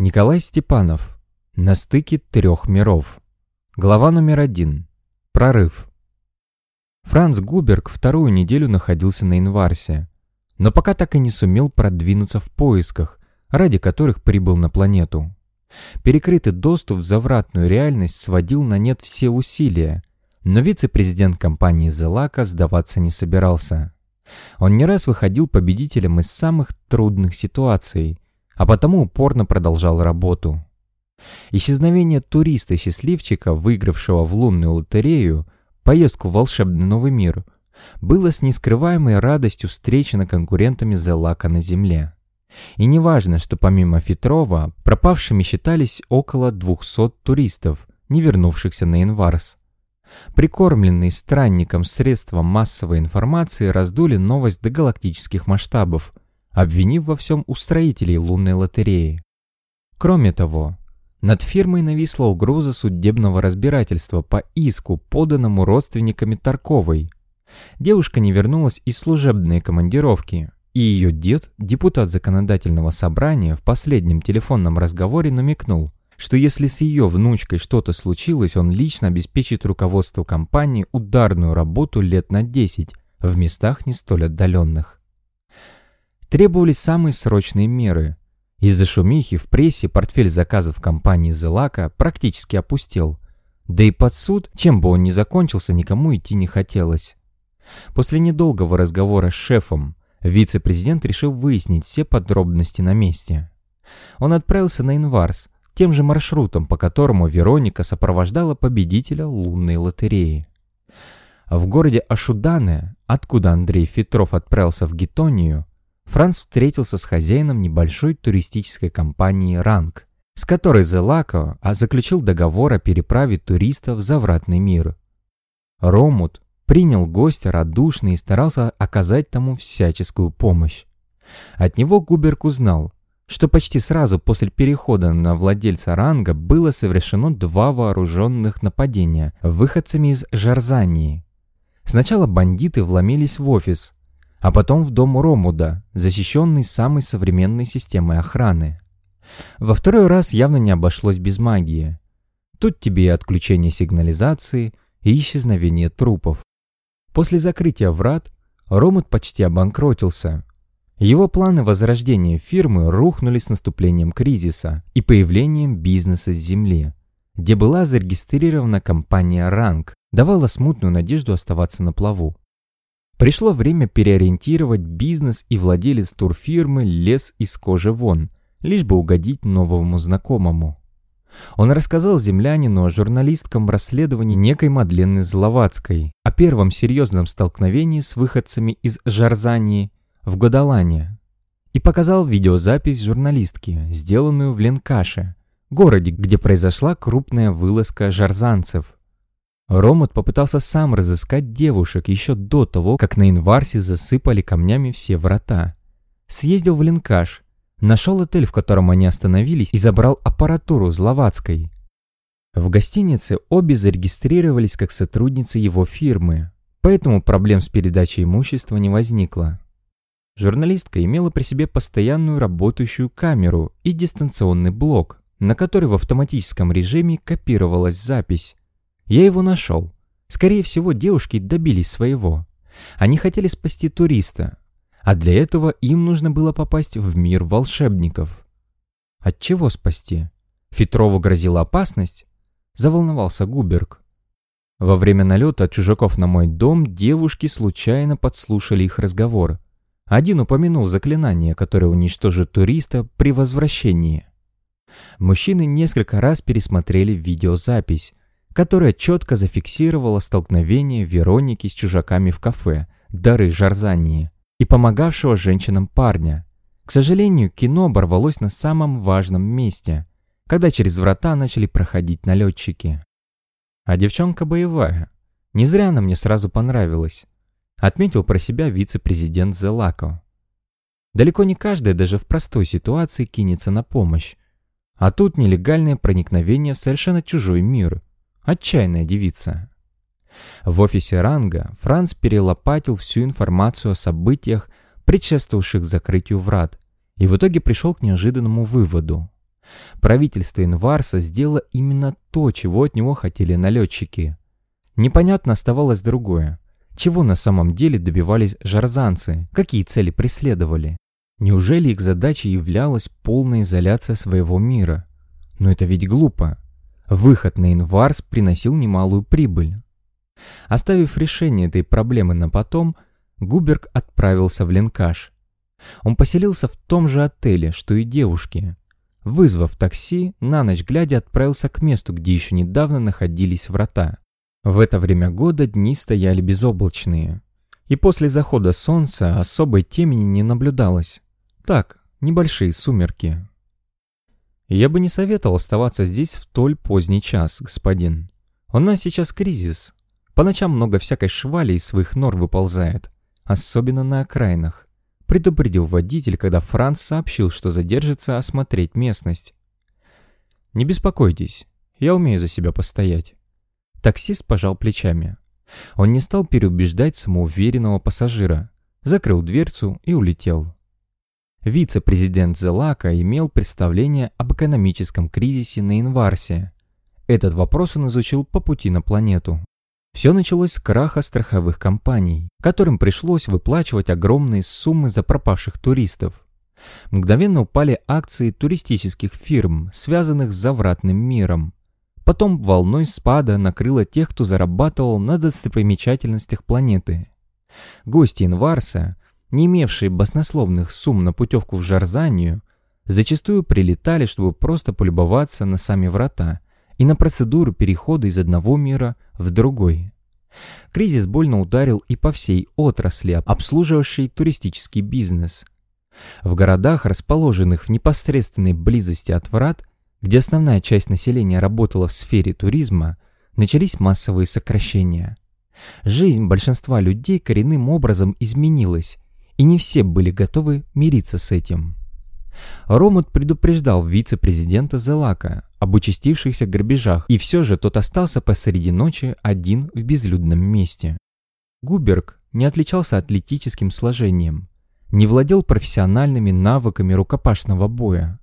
Николай Степанов. На стыке трех миров. Глава номер один. Прорыв. Франц Губерг вторую неделю находился на Инварсе, но пока так и не сумел продвинуться в поисках, ради которых прибыл на планету. Перекрытый доступ в завратную реальность сводил на нет все усилия, но вице-президент компании «Зелака» сдаваться не собирался. Он не раз выходил победителем из самых трудных ситуаций – а потому упорно продолжал работу. Исчезновение туриста-счастливчика, выигравшего в лунную лотерею поездку в волшебный новый мир, было с нескрываемой радостью встречено конкурентами Зелака на Земле. И неважно, что помимо Фетрова пропавшими считались около 200 туристов, не вернувшихся на Инварс. Прикормленные странником средства массовой информации раздули новость до галактических масштабов – обвинив во всем устроителей лунной лотереи. Кроме того, над фирмой нависла угроза судебного разбирательства по иску, поданному родственниками Тарковой. Девушка не вернулась из служебной командировки, и ее дед, депутат законодательного собрания, в последнем телефонном разговоре намекнул, что если с ее внучкой что-то случилось, он лично обеспечит руководству компании ударную работу лет на 10 в местах не столь отдаленных требовались самые срочные меры. Из-за шумихи в прессе портфель заказов компании «Зелака» практически опустел. Да и под суд, чем бы он ни закончился, никому идти не хотелось. После недолгого разговора с шефом, вице-президент решил выяснить все подробности на месте. Он отправился на Инварс, тем же маршрутом, по которому Вероника сопровождала победителя лунной лотереи. В городе Ашудане, откуда Андрей Фетров отправился в Гетонию, Франц встретился с хозяином небольшой туристической компании «Ранг», с которой Зелако а заключил договор о переправе туристов в завратный мир. Ромут принял гостя радушно и старался оказать тому всяческую помощь. От него Губерг узнал, что почти сразу после перехода на владельца ранга было совершено два вооруженных нападения выходцами из Жарзании. Сначала бандиты вломились в офис, а потом в дом Ромуда, защищенный самой современной системой охраны. Во второй раз явно не обошлось без магии. Тут тебе и отключение сигнализации, и исчезновение трупов. После закрытия врат Ромут почти обанкротился. Его планы возрождения фирмы рухнули с наступлением кризиса и появлением бизнеса с земли, где была зарегистрирована компания «Ранг», давала смутную надежду оставаться на плаву. Пришло время переориентировать бизнес, и владелец турфирмы лез из кожи вон, лишь бы угодить новому знакомому. Он рассказал землянину о журналистком расследовании некой Мадленны Зловацкой, о первом серьезном столкновении с выходцами из Жарзании в Годолане, и показал видеозапись журналистки, сделанную в Ленкаше, городе, где произошла крупная вылазка жарзанцев – Ромут попытался сам разыскать девушек еще до того, как на Инварсе засыпали камнями все врата. Съездил в Линкаш, нашел отель, в котором они остановились, и забрал аппаратуру Зловацкой. В гостинице обе зарегистрировались как сотрудницы его фирмы, поэтому проблем с передачей имущества не возникло. Журналистка имела при себе постоянную работающую камеру и дистанционный блок, на который в автоматическом режиме копировалась запись. Я его нашел. Скорее всего, девушки добились своего. Они хотели спасти туриста, а для этого им нужно было попасть в мир волшебников. От чего спасти? Фетрову грозила опасность? Заволновался Губерг. Во время налета чужаков на мой дом девушки случайно подслушали их разговор. Один упомянул заклинание, которое уничтожит туриста при возвращении. Мужчины несколько раз пересмотрели видеозапись, которая четко зафиксировала столкновение Вероники с чужаками в кафе «Дары Жарзании» и помогавшего женщинам парня. К сожалению, кино оборвалось на самом важном месте, когда через врата начали проходить налетчики. А девчонка боевая. Не зря она мне сразу понравилась. Отметил про себя вице-президент Зелако. Далеко не каждая даже в простой ситуации кинется на помощь. А тут нелегальное проникновение в совершенно чужой мир – Отчаянная девица. В офисе Ранга Франц перелопатил всю информацию о событиях, предшествовавших закрытию врат, и в итоге пришел к неожиданному выводу. Правительство Инварса сделало именно то, чего от него хотели налетчики. Непонятно оставалось другое. Чего на самом деле добивались жарзанцы, какие цели преследовали? Неужели их задачей являлась полная изоляция своего мира? Но это ведь глупо. Выход на Инварс приносил немалую прибыль. Оставив решение этой проблемы на потом, Губерг отправился в Ленкаш. Он поселился в том же отеле, что и девушки. Вызвав такси, на ночь глядя отправился к месту, где еще недавно находились врата. В это время года дни стояли безоблачные. И после захода солнца особой темени не наблюдалось. Так, небольшие сумерки. Я бы не советовал оставаться здесь в толь поздний час, господин. У нас сейчас кризис. По ночам много всякой швали из своих нор выползает, особенно на окраинах. Предупредил водитель, когда Франц сообщил, что задержится осмотреть местность. Не беспокойтесь, я умею за себя постоять. Таксист пожал плечами. Он не стал переубеждать самоуверенного пассажира, закрыл дверцу и улетел. Вице-президент Зелака имел представление об экономическом кризисе на Инварсе. Этот вопрос он изучил по пути на планету. Все началось с краха страховых компаний, которым пришлось выплачивать огромные суммы за пропавших туристов. Мгновенно упали акции туристических фирм, связанных с завратным миром. Потом волной спада накрыло тех, кто зарабатывал на достопримечательностях планеты. Гости Инварса, не имевшие баснословных сумм на путевку в Жарзанию, зачастую прилетали, чтобы просто полюбоваться на сами врата и на процедуру перехода из одного мира в другой. Кризис больно ударил и по всей отрасли, обслуживавшей туристический бизнес. В городах, расположенных в непосредственной близости от врат, где основная часть населения работала в сфере туризма, начались массовые сокращения. Жизнь большинства людей коренным образом изменилась, и не все были готовы мириться с этим. Ромут предупреждал вице-президента Зелака об участившихся грабежах, и все же тот остался посреди ночи один в безлюдном месте. Губерг не отличался атлетическим сложением, не владел профессиональными навыками рукопашного боя.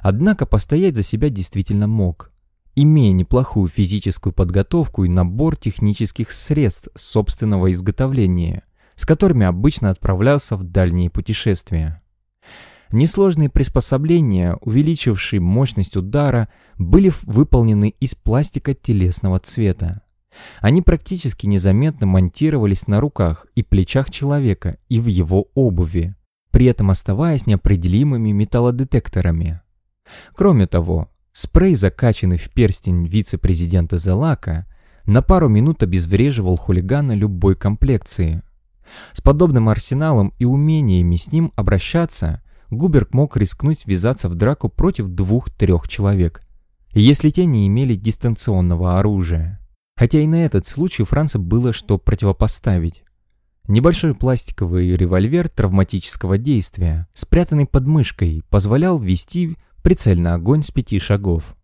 Однако постоять за себя действительно мог, имея неплохую физическую подготовку и набор технических средств собственного изготовления, с которыми обычно отправлялся в дальние путешествия. Несложные приспособления, увеличившие мощность удара, были выполнены из пластика телесного цвета. Они практически незаметно монтировались на руках и плечах человека и в его обуви, при этом оставаясь неопределимыми металлодетекторами. Кроме того, спрей, закачанный в перстень вице-президента Зелака, на пару минут обезвреживал хулигана любой комплекции. С подобным арсеналом и умениями с ним обращаться Губерг мог рискнуть ввязаться в драку против двух-трех человек, если те не имели дистанционного оружия. Хотя и на этот случай Франца было что противопоставить. Небольшой пластиковый револьвер травматического действия, спрятанный под мышкой, позволял вести прицельный огонь с пяти шагов.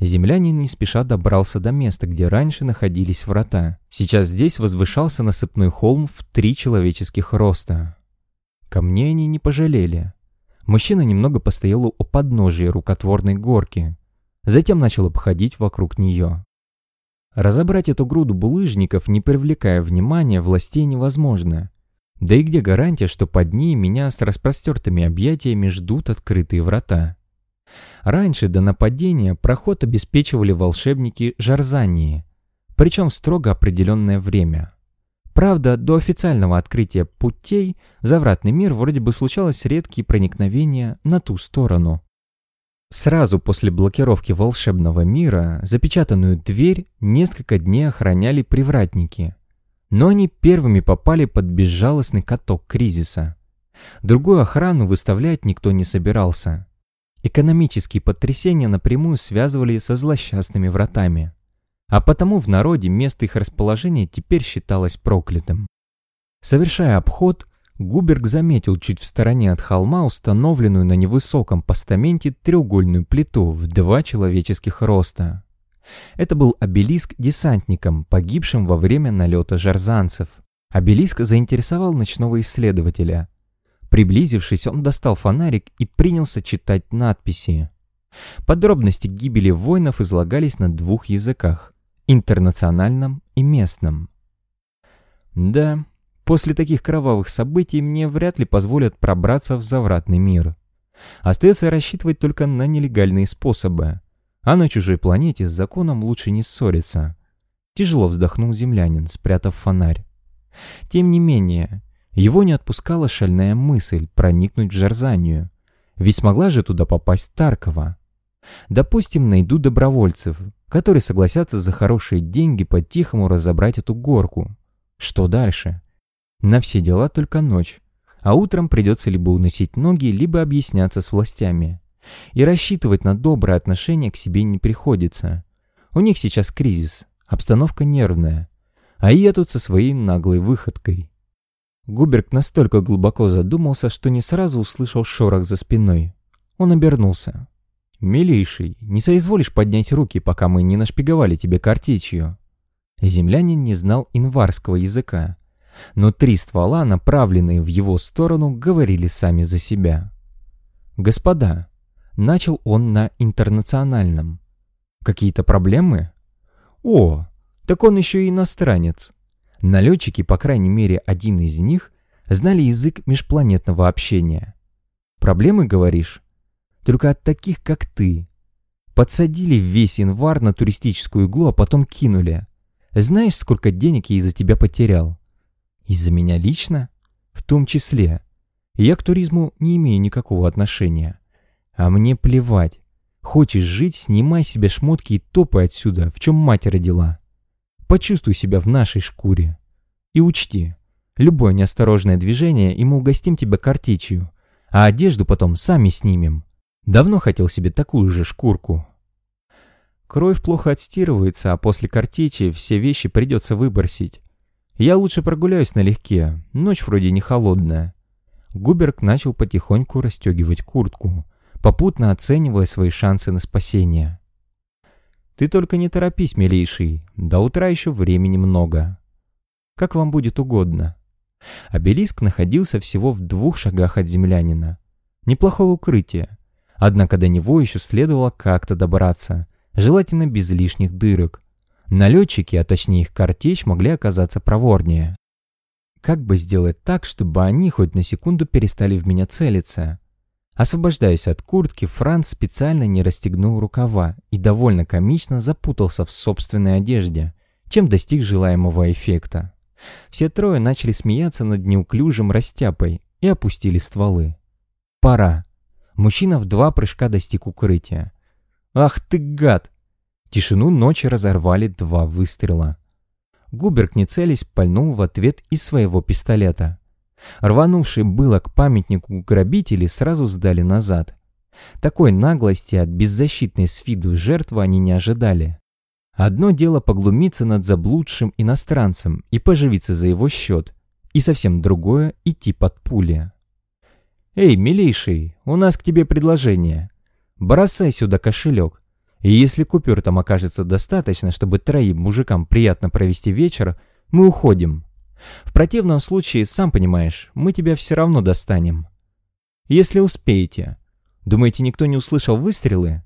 Землянин не спеша добрался до места, где раньше находились врата. Сейчас здесь возвышался насыпной холм в три человеческих роста. Камней они не пожалели. Мужчина немного постоял у подножия рукотворной горки, затем начал обходить вокруг нее. Разобрать эту груду булыжников, не привлекая внимания, властей невозможно. Да и где гарантия, что под ней меня с распростертыми объятиями ждут открытые врата? Раньше до нападения проход обеспечивали волшебники Жарзании, причем строго определенное время. Правда, до официального открытия путей завратный мир вроде бы случалось редкие проникновения на ту сторону. Сразу после блокировки волшебного мира запечатанную дверь несколько дней охраняли привратники. Но они первыми попали под безжалостный каток кризиса. Другую охрану выставлять никто не собирался. Экономические потрясения напрямую связывали со злосчастными вратами. А потому в народе место их расположения теперь считалось проклятым. Совершая обход, Губерг заметил чуть в стороне от холма установленную на невысоком постаменте треугольную плиту в два человеческих роста. Это был обелиск десантникам, погибшим во время налета жарзанцев. Обелиск заинтересовал ночного исследователя. Приблизившись, он достал фонарик и принялся читать надписи. Подробности гибели воинов излагались на двух языках – интернациональном и местном. Да, после таких кровавых событий мне вряд ли позволят пробраться в завратный мир. Остается рассчитывать только на нелегальные способы. А на чужой планете с законом лучше не ссориться. Тяжело вздохнул землянин, спрятав фонарь. Тем не менее, его не отпускала шальная мысль проникнуть в Жарзанию. Ведь смогла же туда попасть Таркова. Допустим, найду добровольцев, которые согласятся за хорошие деньги по-тихому разобрать эту горку. Что дальше? На все дела только ночь, а утром придется либо уносить ноги, либо объясняться с властями. И рассчитывать на доброе отношение к себе не приходится. У них сейчас кризис, обстановка нервная. А я тут со своей наглой выходкой. Губерг настолько глубоко задумался, что не сразу услышал шорох за спиной. Он обернулся. «Милейший, не соизволишь поднять руки, пока мы не нашпиговали тебе картечью?» Землянин не знал инварского языка, но три ствола, направленные в его сторону, говорили сами за себя. «Господа», — начал он на интернациональном, — «какие-то проблемы?» «О, так он еще и иностранец». Налетчики, по крайней мере один из них, знали язык межпланетного общения. «Проблемы, говоришь?» Только от таких, как ты. Подсадили весь январь на туристическую иглу, а потом кинули. Знаешь, сколько денег я из-за тебя потерял? Из-за меня лично? В том числе. Я к туризму не имею никакого отношения. А мне плевать. Хочешь жить, снимай себе шмотки и топай отсюда, в чем мать родила. Почувствуй себя в нашей шкуре. И учти, любое неосторожное движение, и мы угостим тебя картечью, а одежду потом сами снимем. Давно хотел себе такую же шкурку. Кровь плохо отстирывается, а после картечи все вещи придется выбросить. Я лучше прогуляюсь налегке, ночь вроде не холодная. Губерг начал потихоньку расстегивать куртку, попутно оценивая свои шансы на спасение. «Ты только не торопись, милейший, до утра еще времени много. Как вам будет угодно». Обелиск находился всего в двух шагах от землянина. Неплохое укрытие, Однако до него еще следовало как-то добраться, желательно без лишних дырок. Налетчики, а точнее их картечь, могли оказаться проворнее. Как бы сделать так, чтобы они хоть на секунду перестали в меня целиться? Освобождаясь от куртки, Франц специально не расстегнул рукава и довольно комично запутался в собственной одежде, чем достиг желаемого эффекта. Все трое начали смеяться над неуклюжим растяпой и опустили стволы. «Пора!» Мужчина в два прыжка достиг укрытия. «Ах ты гад!» Тишину ночи разорвали два выстрела. Губерг, не целясь, пальнул в ответ из своего пистолета. Рванувшие было к памятнику грабители сразу сдали назад. Такой наглости от беззащитной с виду жертвы они не ожидали. Одно дело поглумиться над заблудшим иностранцем и поживиться за его счет, и совсем другое — идти под пули. «Эй, милейший, у нас к тебе предложение. Бросай сюда кошелек. И если купюр там окажется достаточно, чтобы троим мужикам приятно провести вечер, мы уходим. В противном случае, сам понимаешь, мы тебя все равно достанем. Если успеете. Думаете, никто не услышал выстрелы?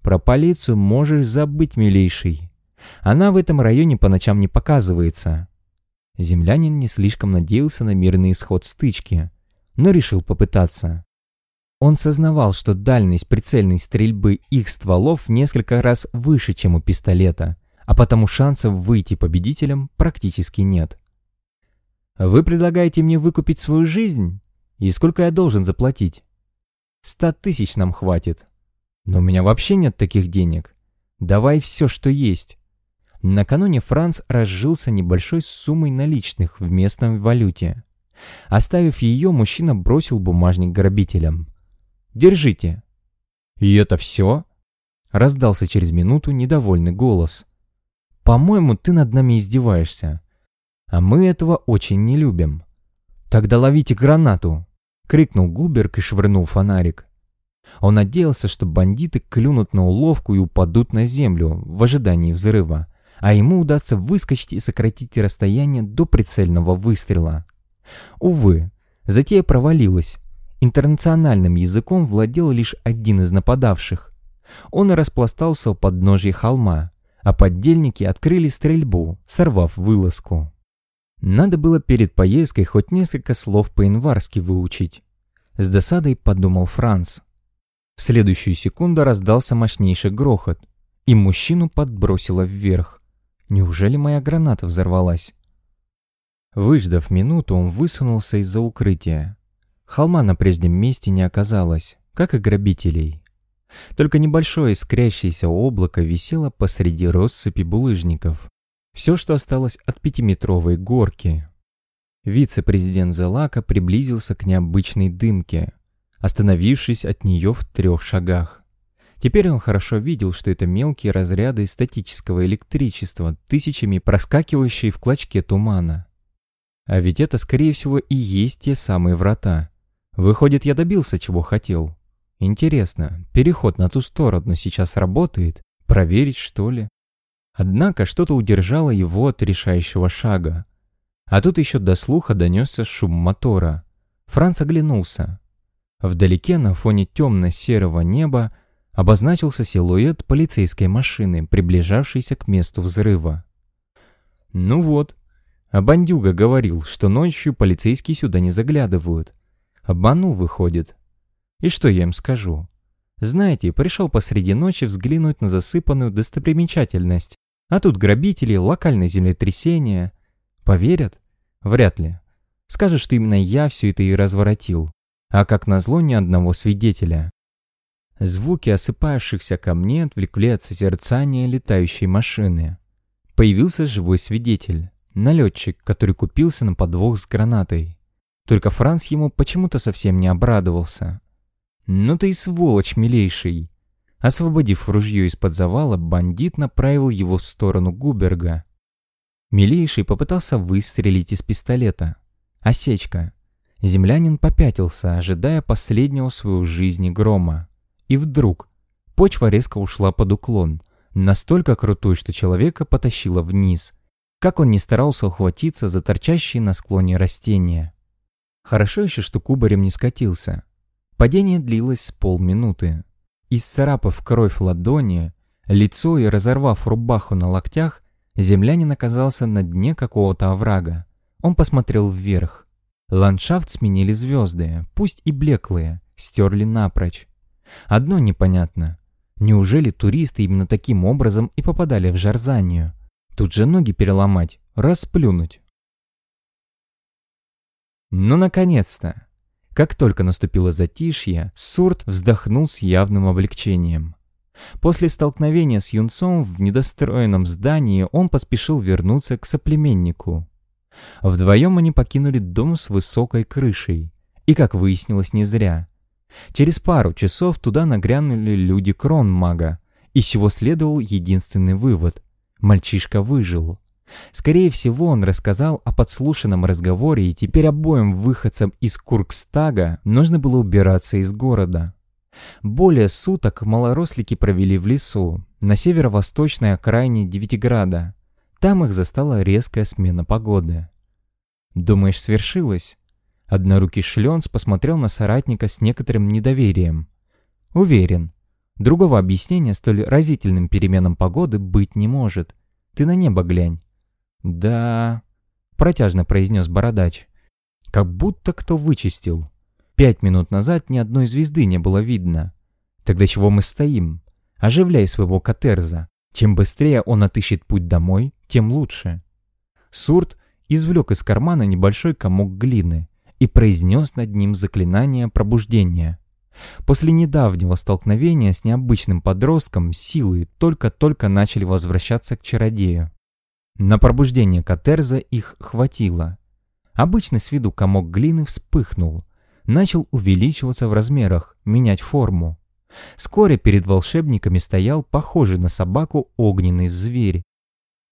Про полицию можешь забыть, милейший. Она в этом районе по ночам не показывается». Землянин не слишком надеялся на мирный исход стычки но решил попытаться. Он сознавал, что дальность прицельной стрельбы их стволов несколько раз выше, чем у пистолета, а потому шансов выйти победителем практически нет. «Вы предлагаете мне выкупить свою жизнь? И сколько я должен заплатить?» «Ста тысяч нам хватит. Но у меня вообще нет таких денег. Давай все, что есть». Накануне Франц разжился небольшой суммой наличных в местном валюте. Оставив ее, мужчина бросил бумажник грабителям. «Держите». «И это все?» Раздался через минуту недовольный голос. «По-моему, ты над нами издеваешься. А мы этого очень не любим». «Тогда ловите гранату!» — крикнул Губерг и швырнул фонарик. Он надеялся, что бандиты клюнут на уловку и упадут на землю в ожидании взрыва, а ему удастся выскочить и сократить расстояние до прицельного выстрела. Увы, затея провалилась. Интернациональным языком владел лишь один из нападавших. Он распластался у подножия холма, а поддельники открыли стрельбу, сорвав вылазку. Надо было перед поездкой хоть несколько слов по-инварски выучить. С досадой подумал Франц. В следующую секунду раздался мощнейший грохот, и мужчину подбросило вверх. Неужели моя граната взорвалась? Выждав минуту, он высунулся из-за укрытия. Холма на прежнем месте не оказалось, как и грабителей. Только небольшое искрящееся облако висело посреди россыпи булыжников. Все, что осталось от пятиметровой горки. Вице-президент Зелака приблизился к необычной дымке, остановившись от нее в трех шагах. Теперь он хорошо видел, что это мелкие разряды статического электричества, тысячами проскакивающие в клочке тумана. А ведь это, скорее всего, и есть те самые врата. Выходит, я добился, чего хотел. Интересно, переход на ту сторону сейчас работает? Проверить, что ли? Однако что-то удержало его от решающего шага. А тут еще до слуха донесся шум мотора. Франц оглянулся. Вдалеке на фоне темно-серого неба обозначился силуэт полицейской машины, приближавшейся к месту взрыва. Ну вот, а бандюга говорил, что ночью полицейские сюда не заглядывают. Обманул, выходит. И что я им скажу? Знаете, пришел посреди ночи взглянуть на засыпанную достопримечательность, а тут грабители, локальное землетрясение. Поверят? Вряд ли. Скажут, что именно я все это и разворотил. А как назло, ни одного свидетеля. Звуки осыпающихся камней отвлекли от созерцания летающей машины. Появился живой свидетель, налетчик, который купился на подвох с гранатой. Только Франц ему почему-то совсем не обрадовался. «Ну ты и сволочь, милейший!» Освободив ружье из-под завала, бандит направил его в сторону Губерга. Милейший попытался выстрелить из пистолета. Осечка. Землянин попятился, ожидая последнего в свою жизни грома. И вдруг почва резко ушла под уклон, настолько крутой, что человека потащило вниз. Как он не старался ухватиться за торчащие на склоне растения. Хорошо еще, что кубарем не скатился. Падение длилось полминуты. Исцарапав кровь ладони, лицо и разорвав рубаху на локтях, землянин оказался на дне какого-то оврага. Он посмотрел вверх. Ландшафт сменили звезды, пусть и блеклые, стерли напрочь. Одно непонятно. Неужели туристы именно таким образом и попадали в Жарзанию? Тут же ноги переломать, расплюнуть. Ну, наконец-то! Как только наступило затишье, Сурт вздохнул с явным облегчением. После столкновения с юнцом в недостроенном здании он поспешил вернуться к соплеменнику. Вдвоем они покинули дом с высокой крышей. И, как выяснилось, не зря. Через пару часов туда нагрянули люди Кронмага, из чего следовал единственный вывод – мальчишка выжил. Скорее всего, он рассказал о подслушанном разговоре, и теперь обоим выходцам из Куркстага нужно было убираться из города. Более суток малорослики провели в лесу, на северо-восточной окраине Девятиграда. Там их застала резкая смена погоды. «Думаешь, свершилось?» Однорукий Шленц посмотрел на соратника с некоторым недоверием. «Уверен. Другого объяснения столь разительным переменам погоды быть не может. Ты на небо глянь. «Да...» — протяжно произнес Бородач. «Как будто кто вычистил. Пять минут назад ни одной звезды не было видно. Тогда чего мы стоим? Оживляй своего Катерза. Чем быстрее он отыщет путь домой, тем лучше». Сурт извлек из кармана небольшой комок глины и произнес над ним заклинание пробуждения. После недавнего столкновения с необычным подростком силы только-только начали возвращаться к чародею. На пробуждение Катерза их хватило. Обычный с виду комок глины вспыхнул, начал увеличиваться в размерах, менять форму. Вскоре перед волшебниками стоял похожий на собаку огненный зверь.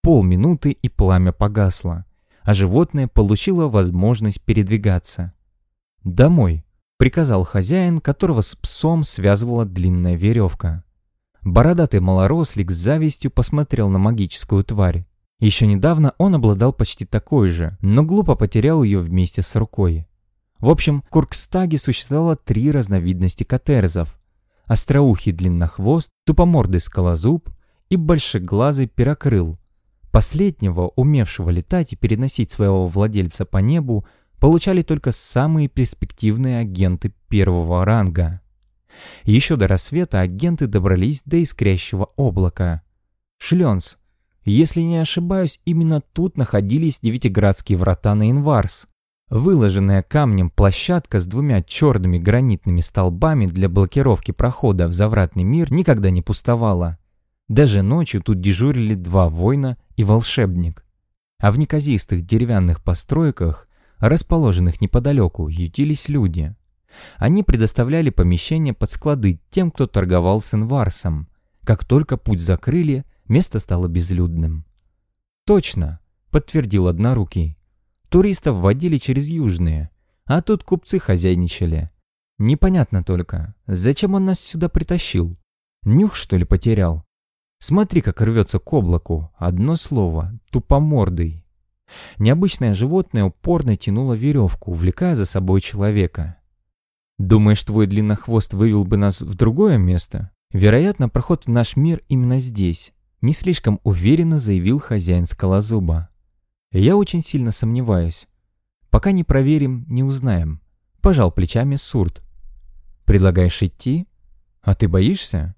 Полминуты и пламя погасло, а животное получило возможность передвигаться. «Домой», — приказал хозяин, которого с псом связывала длинная веревка. Бородатый малорослик с завистью посмотрел на магическую тварь. Еще недавно он обладал почти такой же, но глупо потерял ее вместе с рукой. В общем, в Куркстаге существовало три разновидности катерзов. остроухий длиннохвост, тупомордый скалозуб и большеглазый перокрыл. Последнего, умевшего летать и переносить своего владельца по небу, получали только самые перспективные агенты первого ранга. Еще до рассвета агенты добрались до искрящего облака. Шленс. Если не ошибаюсь, именно тут находились Девятиградские врата на Инварс. Выложенная камнем площадка с двумя черными гранитными столбами для блокировки прохода в завратный мир никогда не пустовала. Даже ночью тут дежурили два воина и волшебник. А в неказистых деревянных постройках, расположенных неподалеку, ютились люди. Они предоставляли помещения под склады тем, кто торговал с инварсом. Как только путь закрыли, место стало безлюдным. «Точно», — подтвердил Однорукий. Туристов водили через южные, а тут купцы хозяйничали. Непонятно только, зачем он нас сюда притащил? Нюх, что ли, потерял? Смотри, как рвется к облаку. Одно слово — тупомордый. Необычное животное упорно тянуло веревку, увлекая за собой человека. Думаешь, твой длиннохвост вывел бы нас в другое место? Вероятно, проход в наш мир именно здесь. Не слишком уверенно заявил хозяин скалозуба. Я очень сильно сомневаюсь. Пока не проверим, не узнаем. Пожал плечами Сурт. Предлагаешь идти? А ты боишься?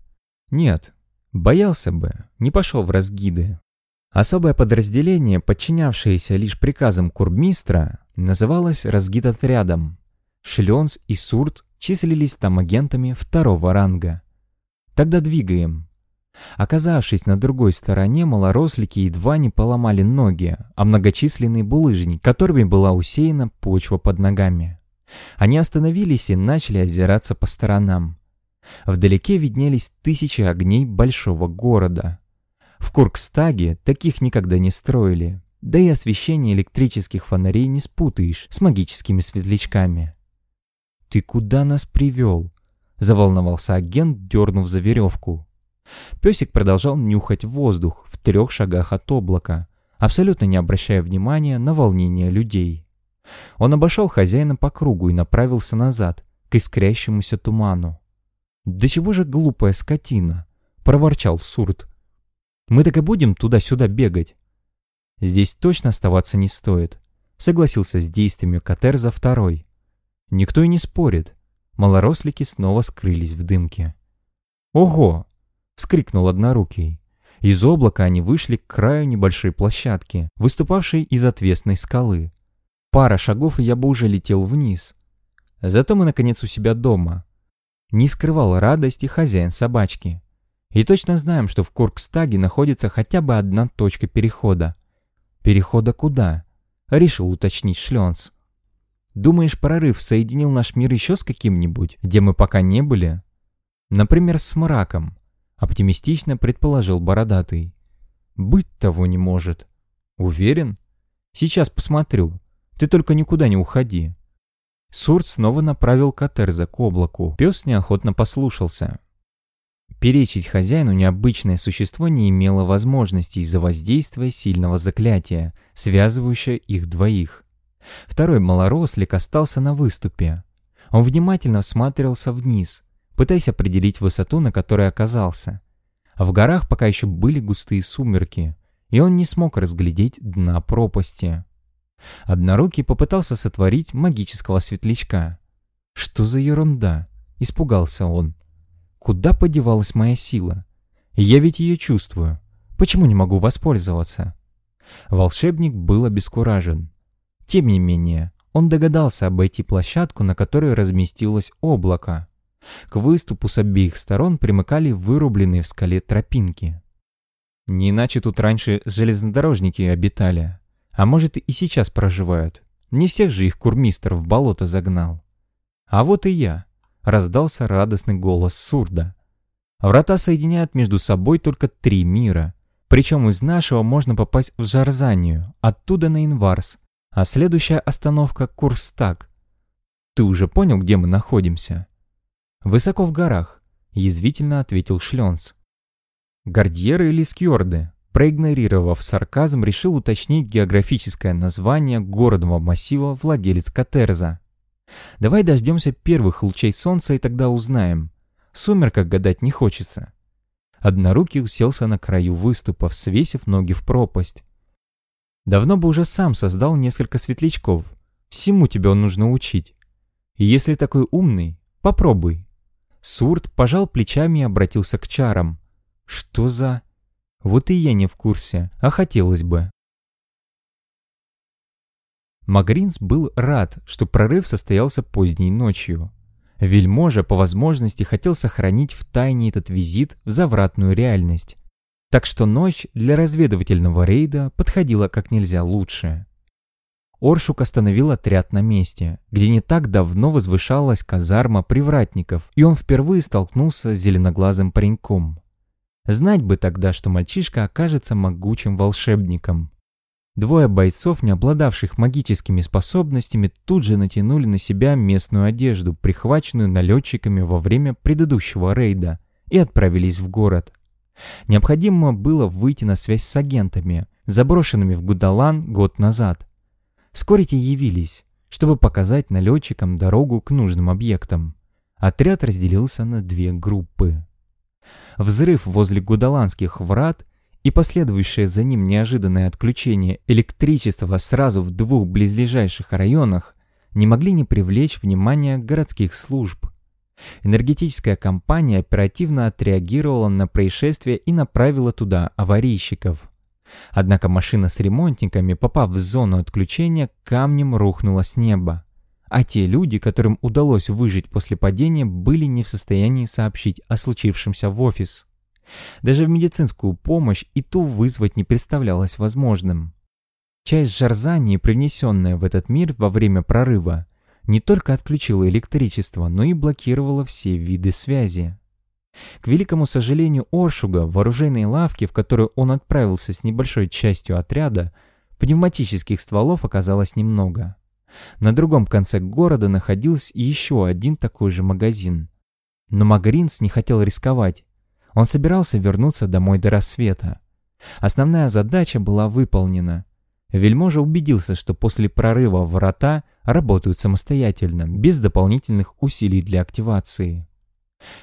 Нет. Боялся бы, не пошел в разгиды. Особое подразделение, подчинявшееся лишь приказам курбмистра, называлось разгид-отрядом. Шленс и Сурт числились там агентами второго ранга. Тогда двигаем. Оказавшись на другой стороне, малорослики едва не поломали ноги, а многочисленные булыжники, которыми была усеяна почва под ногами. Они остановились и начали озираться по сторонам. Вдалеке виднелись тысячи огней большого города. В Куркстаге таких никогда не строили, да и освещение электрических фонарей не спутаешь с магическими светлячками. «Ты куда нас привел?» — заволновался агент, дернув за веревку. Песик продолжал нюхать воздух в трех шагах от облака, абсолютно не обращая внимания на волнение людей. Он обошел хозяина по кругу и направился назад, к искрящемуся туману. «Да чего же глупая скотина!» — проворчал Сурт. «Мы так и будем туда-сюда бегать». «Здесь точно оставаться не стоит», — согласился с действиями Катерза второй. Никто и не спорит. Малорослики снова скрылись в дымке. «Ого!» Вскрикнул однорукий. Из облака они вышли к краю небольшой площадки, выступавшей из отвесной скалы. Пара шагов, и я бы уже летел вниз. Зато мы, наконец, у себя дома. Не скрывал радости хозяин собачки. И точно знаем, что в Куркстаге находится хотя бы одна точка перехода. Перехода куда? Решил уточнить Шленц. Думаешь, прорыв соединил наш мир еще с каким-нибудь, где мы пока не были? Например, с мраком. Оптимистично предположил Бородатый. «Быть того не может». «Уверен?» «Сейчас посмотрю. Ты только никуда не уходи». Сурт снова направил Катерза к облаку. Пес неохотно послушался. Перечить хозяину необычное существо не имело возможности из-за воздействия сильного заклятия, связывающего их двоих. Второй малорослик остался на выступе. Он внимательно всматривался вниз, пытаясь определить высоту, на которой оказался. В горах пока еще были густые сумерки, и он не смог разглядеть дна пропасти. Однорукий попытался сотворить магического светлячка. «Что за ерунда?» — испугался он. «Куда подевалась моя сила? Я ведь ее чувствую. Почему не могу воспользоваться?» Волшебник был обескуражен. Тем не менее, он догадался обойти площадку, на которой разместилось облако. К выступу с обеих сторон примыкали вырубленные в скале тропинки. Не иначе тут раньше железнодорожники обитали. А может и сейчас проживают. Не всех же их курмистр в болото загнал. А вот и я. Раздался радостный голос Сурда. Врата соединяют между собой только три мира. Причем из нашего можно попасть в Жарзанию, оттуда на Инварс, а следующая остановка — Курстак. Ты уже понял, где мы находимся? «Высоко в горах», — язвительно ответил Шленц. «Гордьеры или Скьорды?» Проигнорировав сарказм, решил уточнить географическое название городного массива владелец Катерза. «Давай дождемся первых лучей солнца и тогда узнаем. сумерках гадать не хочется. Однорукий уселся на краю выступа, свесив ноги в пропасть. Давно бы уже сам создал несколько светлячков. Всему тебя нужно учить. И если такой умный, попробуй. Сурт пожал плечами и обратился к чарам. Что за... Вот и я не в курсе, а хотелось бы. Магринс был рад, что прорыв состоялся поздней ночью. Вельможа по возможности хотел сохранить в тайне этот визит в завратную реальность. Так что ночь для разведывательного рейда подходила как нельзя лучше. Оршук остановил отряд на месте, где не так давно возвышалась казарма привратников, и он впервые столкнулся с зеленоглазым пареньком. Знать бы тогда, что мальчишка окажется могучим волшебником. Двое бойцов, не обладавших магическими способностями, тут же натянули на себя местную одежду, прихваченную налетчиками во время предыдущего рейда, и отправились в город. Необходимо было выйти на связь с агентами, заброшенными в Гудалан год назад. Вскоре те явились, чтобы показать налетчикам дорогу к нужным объектам. Отряд разделился на две группы. Взрыв возле Гудаланских врат и последующее за ним неожиданное отключение электричества сразу в двух близлежащих районах не могли не привлечь внимание городских служб. Энергетическая компания оперативно отреагировала на происшествие и направила туда аварийщиков. Однако машина с ремонтниками, попав в зону отключения, камнем рухнула с неба. А те люди, которым удалось выжить после падения, были не в состоянии сообщить о случившемся в офис. Даже в медицинскую помощь и ту вызвать не представлялось возможным. Часть жарзании, принесенная в этот мир во время прорыва, не только отключила электричество, но и блокировала все виды связи. К великому сожалению Оршуга, в оружейной лавке, в которую он отправился с небольшой частью отряда, пневматических стволов оказалось немного. На другом конце города находился еще один такой же магазин. Но Магринс не хотел рисковать. Он собирался вернуться домой до рассвета. Основная задача была выполнена. Вельможа убедился, что после прорыва врата работают самостоятельно, без дополнительных усилий для активации.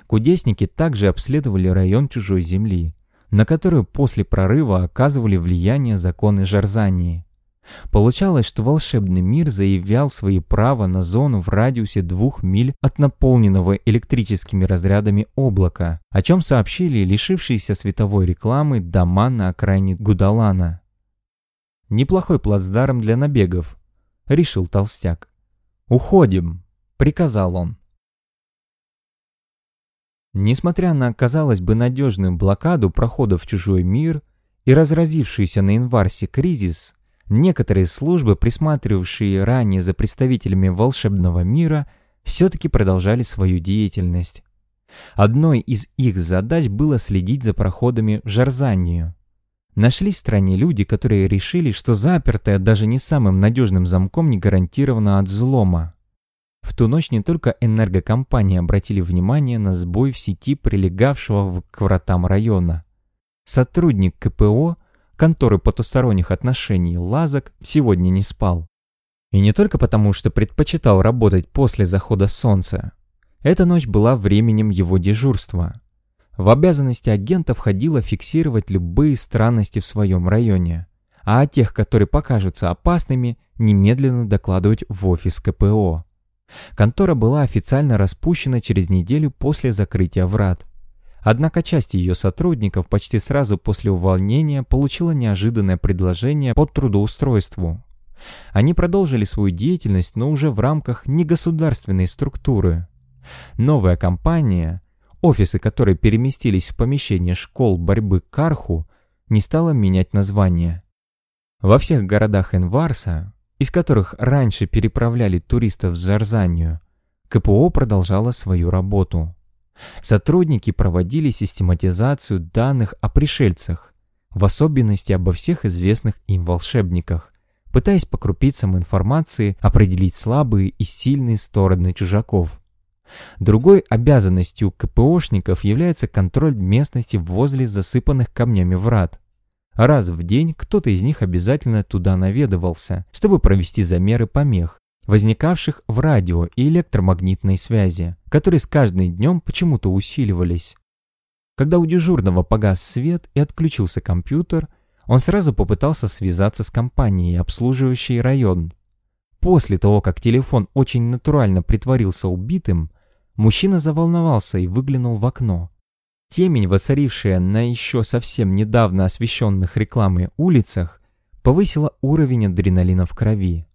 Кудесники также обследовали район чужой земли, на которую после прорыва оказывали влияние законы Жарзании. Получалось, что волшебный мир заявлял свои права на зону в радиусе двух миль от наполненного электрическими разрядами облака, о чем сообщили лишившиеся световой рекламы дома на окраине Гудалана. «Неплохой плацдарм для набегов», — решил толстяк. «Уходим», — приказал он. Несмотря на, казалось бы, надежную блокаду прохода в чужой мир и разразившийся на Инварсе кризис, некоторые службы, присматривавшие ранее за представителями волшебного мира, все-таки продолжали свою деятельность. Одной из их задач было следить за проходами в Жарзанию. Нашлись в стране люди, которые решили, что запертая даже не самым надежным замком не гарантирована от взлома. В ту ночь не только энергокомпании обратили внимание на сбой в сети прилегавшего к вратам района. Сотрудник КПО, конторы потусторонних отношений Лазок, сегодня не спал. И не только потому, что предпочитал работать после захода солнца. Эта ночь была временем его дежурства. В обязанности агента входило фиксировать любые странности в своем районе, а о тех, которые покажутся опасными, немедленно докладывать в офис КПО. Контора была официально распущена через неделю после закрытия врат. Однако часть ее сотрудников почти сразу после увольнения получила неожиданное предложение по трудоустройству. Они продолжили свою деятельность, но уже в рамках негосударственной структуры. Новая компания офисы которой переместились в помещение школ борьбы Карху, не стала менять название. Во всех городах Энварса, из которых раньше переправляли туристов в Зарзанию, КПО продолжала свою работу. Сотрудники проводили систематизацию данных о пришельцах, в особенности обо всех известных им волшебниках, пытаясь по крупицам информации определить слабые и сильные стороны чужаков. Другой обязанностью КПОшников является контроль местности возле засыпанных камнями врат. Раз в день кто-то из них обязательно туда наведывался, чтобы провести замеры помех, возникавших в радио и электромагнитной связи, которые с каждым днем почему-то усиливались. Когда у дежурного погас свет и отключился компьютер, он сразу попытался связаться с компанией, обслуживающей район. После того, как телефон очень натурально притворился убитым, мужчина заволновался и выглянул в окно. Темень, воцарившая на еще совсем недавно освещенных рекламой улицах, повысила уровень адреналина в крови.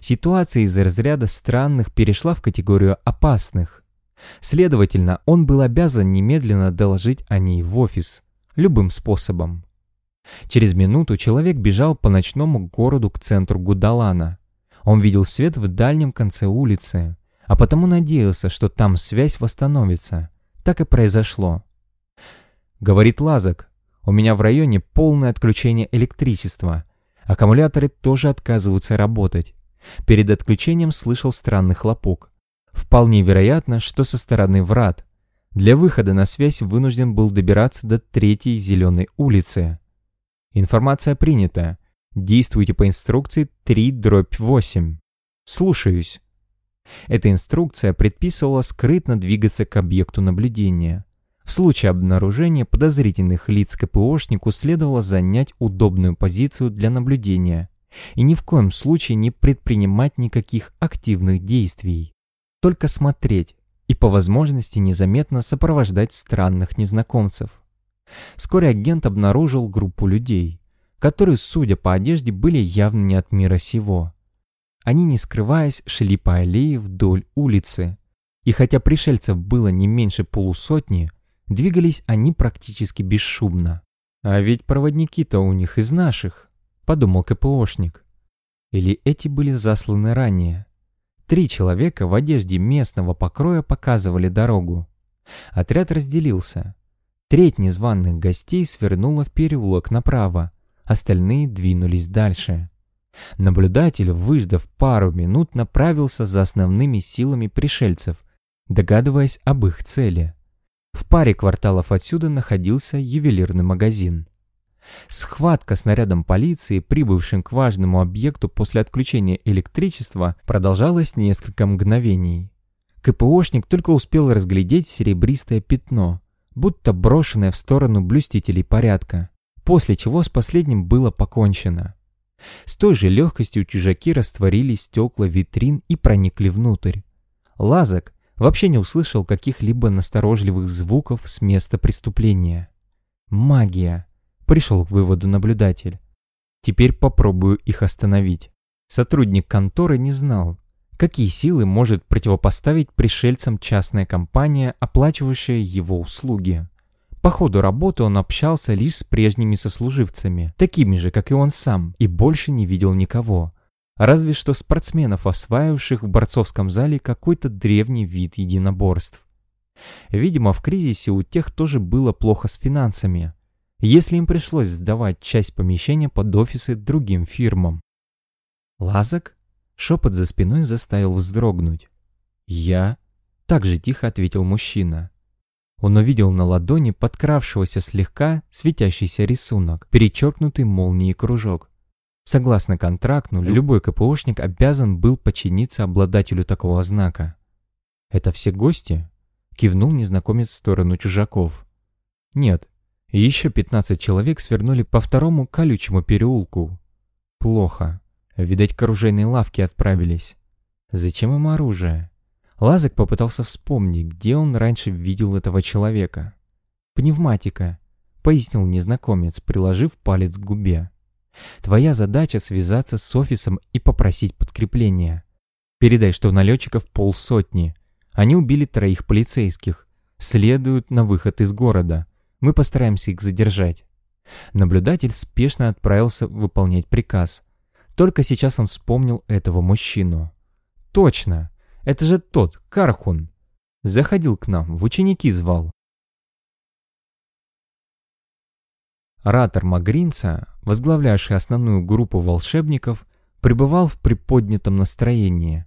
Ситуация из разряда странных перешла в категорию опасных. Следовательно, он был обязан немедленно доложить о ней в офис, любым способом. Через минуту человек бежал по ночному городу к центру Гудалана. Он видел свет в дальнем конце улицы, а потому надеялся, что там связь восстановится. Так и произошло. Говорит Лазак, у меня в районе полное отключение электричества. Аккумуляторы тоже отказываются работать. Перед отключением слышал странный хлопок. Вполне вероятно, что со стороны врат. Для выхода на связь вынужден был добираться до третьей зеленой улицы. Информация принята. Действуйте по инструкции 3-8. Слушаюсь. Эта инструкция предписывала скрытно двигаться к объекту наблюдения. В случае обнаружения подозрительных лиц КПОшнику следовало занять удобную позицию для наблюдения и ни в коем случае не предпринимать никаких активных действий. Только смотреть и по возможности незаметно сопровождать странных незнакомцев. Вскоре агент обнаружил группу людей, которые, судя по одежде, были явно не от мира сего. Они, не скрываясь, шли по аллее вдоль улицы. И хотя пришельцев было не меньше полусотни, двигались они практически бесшумно. «А ведь проводники-то у них из наших», — подумал КПОшник. Или эти были засланы ранее. Три человека в одежде местного покроя показывали дорогу. Отряд разделился. Треть незваных гостей свернула в переулок направо, остальные двинулись дальше. Наблюдатель, выждав пару минут, направился за основными силами пришельцев, догадываясь об их цели. В паре кварталов отсюда находился ювелирный магазин. Схватка с нарядом полиции, прибывшим к важному объекту после отключения электричества, продолжалась несколько мгновений. КПОшник только успел разглядеть серебристое пятно, будто брошенная в сторону блюстителей порядка, после чего с последним было покончено. С той же легкостью чужаки растворили стекла витрин и проникли внутрь. Лазок вообще не услышал каких-либо насторожливых звуков с места преступления. «Магия!» — пришел к выводу наблюдатель. «Теперь попробую их остановить». Сотрудник конторы не знал, Какие силы может противопоставить пришельцам частная компания, оплачивающая его услуги? По ходу работы он общался лишь с прежними сослуживцами, такими же, как и он сам, и больше не видел никого. Разве что спортсменов, осваивавших в борцовском зале какой-то древний вид единоборств. Видимо, в кризисе у тех тоже было плохо с финансами, если им пришлось сдавать часть помещения под офисы другим фирмам. Лазок Шепот за спиной заставил вздрогнуть. «Я?» — так же тихо ответил мужчина. Он увидел на ладони подкравшегося слегка светящийся рисунок, перечеркнутый молнией кружок. Согласно контракту, любой КПОшник обязан был подчиниться обладателю такого знака. «Это все гости?» — кивнул незнакомец в сторону чужаков. «Нет, еще 15 человек свернули по второму колючему переулку. Плохо. Видать, к оружейной лавке отправились. Зачем им оружие? Лазок попытался вспомнить, где он раньше видел этого человека. «Пневматика», — пояснил незнакомец, приложив палец к губе. «Твоя задача связаться с офисом и попросить подкрепления. Передай, что налетчиков полсотни. Они убили троих полицейских. Следуют на выход из города. Мы постараемся их задержать». Наблюдатель спешно отправился выполнять приказ — только сейчас он вспомнил этого мужчину. Точно, это же тот, Кархун. Заходил к нам, в ученики звал. Ратор Магринца, возглавлявший основную группу волшебников, пребывал в приподнятом настроении.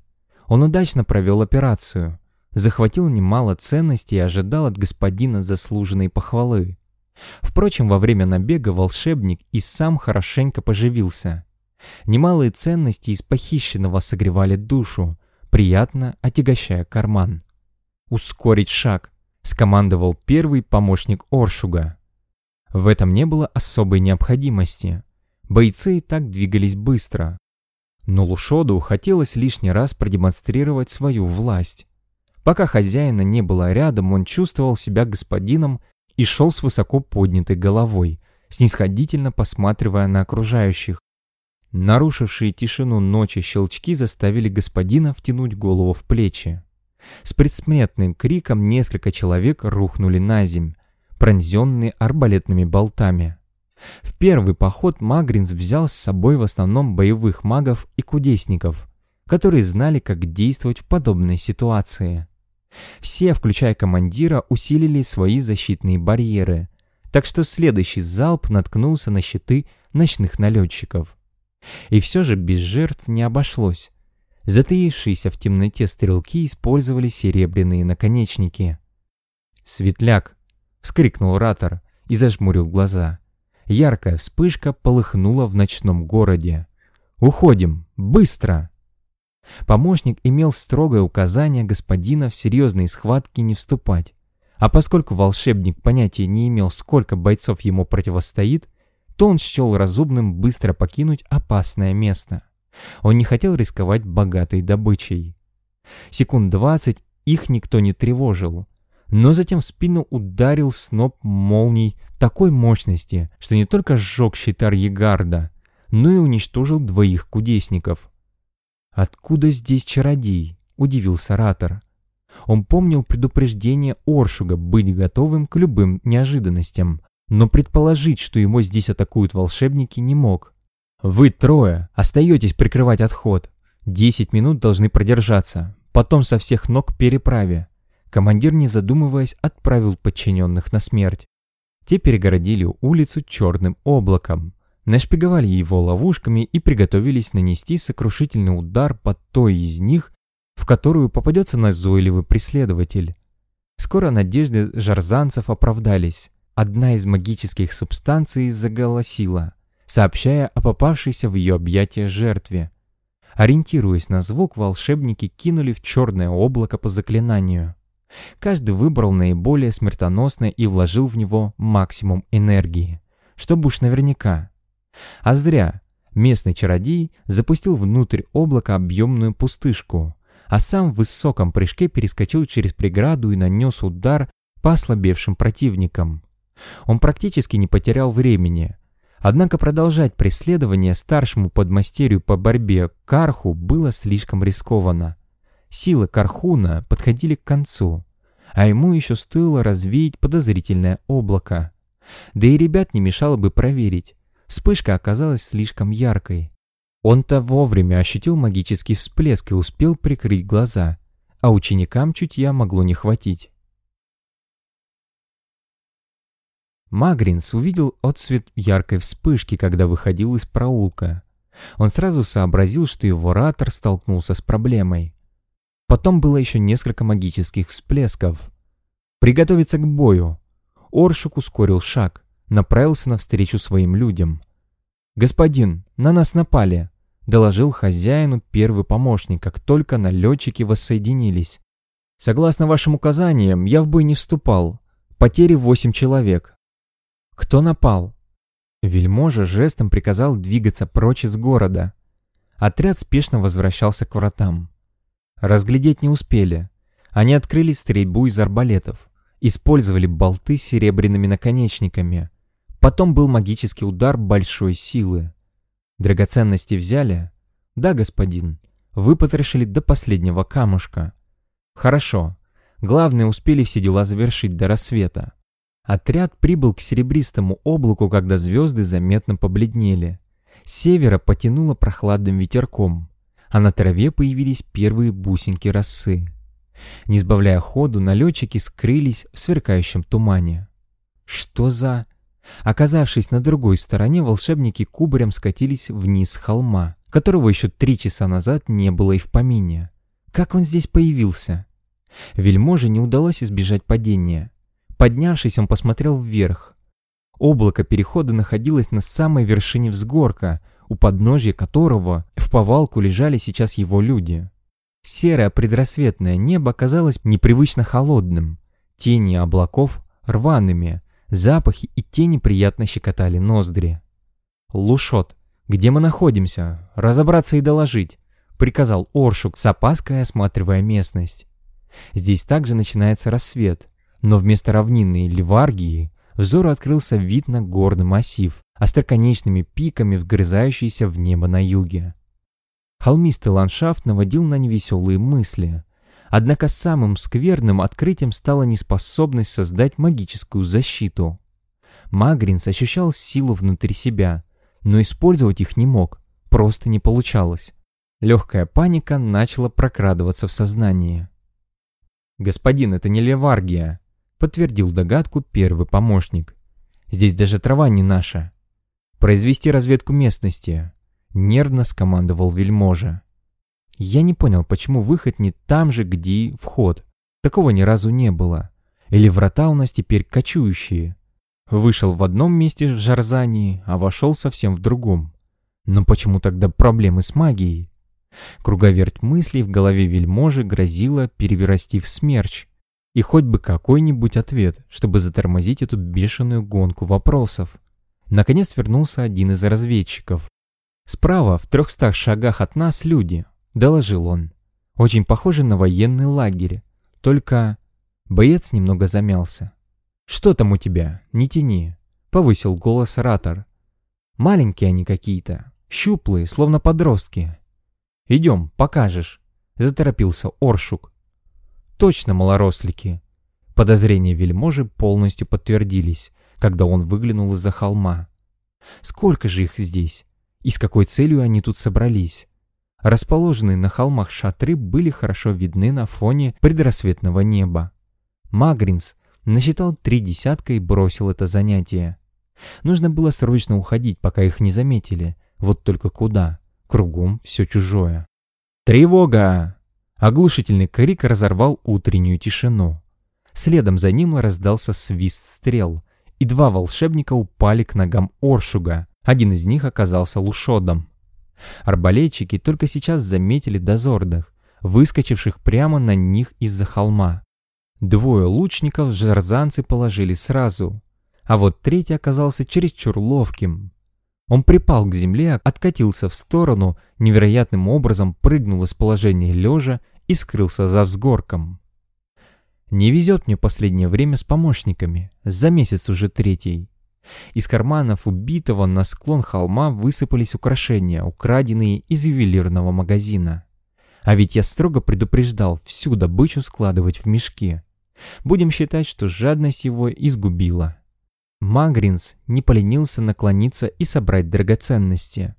Он удачно провел операцию, захватил немало ценностей и ожидал от господина заслуженной похвалы. Впрочем, во время набега волшебник и сам хорошенько поживился. Немалые ценности из похищенного согревали душу, приятно отягощая карман. «Ускорить шаг», — скомандовал первый помощник Оршуга. В этом не было особой необходимости. Бойцы и так двигались быстро. Но Лушоду хотелось лишний раз продемонстрировать свою власть. Пока хозяина не было рядом, он чувствовал себя господином и шел с высоко поднятой головой, снисходительно посматривая на окружающих. Нарушившие тишину ночи щелчки заставили господина втянуть голову в плечи. С предсмертным криком несколько человек рухнули на земь, пронзенные арбалетными болтами. В первый поход Магринс взял с собой в основном боевых магов и кудесников, которые знали, как действовать в подобной ситуации. Все, включая командира, усилили свои защитные барьеры, так что следующий залп наткнулся на щиты ночных налетчиков. И все же без жертв не обошлось. Затаившиеся в темноте стрелки использовали серебряные наконечники. «Светляк!» — вскрикнул Ратор и зажмурил глаза. Яркая вспышка полыхнула в ночном городе. «Уходим! Быстро!» Помощник имел строгое указание господина в серьезные схватки не вступать. А поскольку волшебник понятия не имел, сколько бойцов ему противостоит, то он счел разумным быстро покинуть опасное место. Он не хотел рисковать богатой добычей. Секунд двадцать их никто не тревожил, но затем в спину ударил сноп молний такой мощности, что не только сжег щитар Егарда, но и уничтожил двоих кудесников. «Откуда здесь чародей?» — удивился Ратор. Он помнил предупреждение Оршуга быть готовым к любым неожиданностям, но предположить, что его здесь атакуют волшебники, не мог. «Вы трое остаетесь прикрывать отход. Десять минут должны продержаться, потом со всех ног переправе». Командир, не задумываясь, отправил подчиненных на смерть. Те перегородили улицу черным облаком, нашпиговали его ловушками и приготовились нанести сокрушительный удар по той из них, в которую попадется назойливый преследователь. Скоро надежды жарзанцев оправдались. Одна из магических субстанций заголосила, сообщая о попавшейся в ее объятия жертве. Ориентируясь на звук, волшебники кинули в черное облако по заклинанию. Каждый выбрал наиболее смертоносное и вложил в него максимум энергии, чтобы уж наверняка. А зря. Местный чародей запустил внутрь облака объемную пустышку, а сам в высоком прыжке перескочил через преграду и нанес удар по ослабевшим противникам. Он практически не потерял времени. Однако продолжать преследование старшему подмастерью по борьбе Карху было слишком рискованно. Силы Кархуна подходили к концу, а ему еще стоило развеять подозрительное облако. Да и ребят не мешало бы проверить. Вспышка оказалась слишком яркой. Он-то вовремя ощутил магический всплеск и успел прикрыть глаза, а ученикам чутья могло не хватить. Магринс увидел отсвет яркой вспышки, когда выходил из проулка. Он сразу сообразил, что его ратор столкнулся с проблемой. Потом было еще несколько магических всплесков. «Приготовиться к бою!» Оршик ускорил шаг, направился навстречу своим людям. «Господин, на нас напали!» — доложил хозяину первый помощник, как только налетчики воссоединились. «Согласно вашим указаниям, я в бой не вступал. Потери восемь человек». «Кто напал?» Вельможа жестом приказал двигаться прочь из города. Отряд спешно возвращался к вратам. Разглядеть не успели. Они открыли стрельбу из арбалетов, использовали болты с серебряными наконечниками. Потом был магический удар большой силы. Драгоценности взяли? Да, господин. Выпотрошили до последнего камушка. Хорошо. Главное, успели все дела завершить до рассвета. Отряд прибыл к серебристому облаку, когда звезды заметно побледнели. С севера потянуло прохладным ветерком, а на траве появились первые бусинки росы. Не сбавляя ходу, налетчики скрылись в сверкающем тумане. Что за... Оказавшись на другой стороне, волшебники кубарем скатились вниз с холма, которого еще три часа назад не было и в помине. Как он здесь появился? Вельможе не удалось избежать падения. Поднявшись, он посмотрел вверх. Облако перехода находилось на самой вершине взгорка, у подножья которого в повалку лежали сейчас его люди. Серое предрассветное небо казалось непривычно холодным, тени облаков рваными, запахи и тени приятно щекотали ноздри. «Лушот, где мы находимся? Разобраться и доложить», — приказал Оршук, с опаской осматривая местность. Здесь также начинается рассвет, но вместо равнинной Ливаргии взору открылся вид на горный массив, остроконечными пиками вгрызающийся в небо на юге. Холмистый ландшафт наводил на невеселые мысли. Однако самым скверным открытием стала неспособность создать магическую защиту. Магринс ощущал силу внутри себя, но использовать их не мог, просто не получалось. Легкая паника начала прокрадываться в сознание. «Господин, это не Леваргия», — подтвердил догадку первый помощник. «Здесь даже трава не наша. Произвести разведку местности», — нервно скомандовал вельможа. Я не понял, почему выход не там же, где вход. Такого ни разу не было. Или врата у нас теперь кочующие. Вышел в одном месте в Жарзании, а вошел совсем в другом. Но почему тогда проблемы с магией? Круговерть мыслей в голове вельможи грозила перерасти в смерч. И хоть бы какой-нибудь ответ, чтобы затормозить эту бешеную гонку вопросов. Наконец вернулся один из разведчиков. «Справа, в трехстах шагах от нас, люди», — доложил он. «Очень похоже на военный лагерь. Только...» Боец немного замялся. «Что там у тебя? Не тяни», — повысил голос оратор. «Маленькие они какие-то, щуплые, словно подростки. «Идем, покажешь», — заторопился Оршук. «Точно малорослики». Подозрения вельможи полностью подтвердились, когда он выглянул из-за холма. «Сколько же их здесь? И с какой целью они тут собрались?» Расположенные на холмах шатры были хорошо видны на фоне предрассветного неба. Магринс насчитал три десятка и бросил это занятие. Нужно было срочно уходить, пока их не заметили. Вот только куда? Кругом все чужое. «Тревога!» Оглушительный крик разорвал утреннюю тишину. Следом за ним раздался свист стрел, и два волшебника упали к ногам Оршуга. Один из них оказался лушодом. Арбалетчики только сейчас заметили дозорных, выскочивших прямо на них из-за холма. Двое лучников жарзанцы положили сразу, а вот третий оказался чересчур ловким. Он припал к земле, откатился в сторону, невероятным образом прыгнул из положения лежа и скрылся за взгорком. Не везет мне последнее время с помощниками, за месяц уже третий. Из карманов убитого на склон холма высыпались украшения, украденные из ювелирного магазина. А ведь я строго предупреждал всю добычу складывать в мешки. Будем считать, что жадность его изгубила. Магринс не поленился наклониться и собрать драгоценности.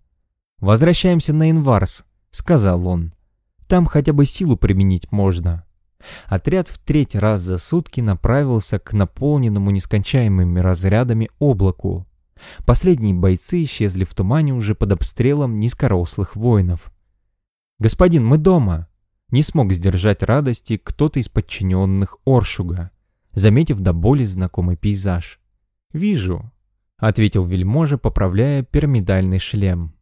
«Возвращаемся на Инварс», — сказал он. «Там хотя бы силу применить можно». Отряд в третий раз за сутки направился к наполненному нескончаемыми разрядами облаку. Последние бойцы исчезли в тумане уже под обстрелом низкорослых воинов. «Господин, мы дома!» Не смог сдержать радости кто-то из подчиненных Оршуга, заметив до боли знакомый пейзаж. «Вижу», — ответил вельможа, поправляя пирамидальный шлем.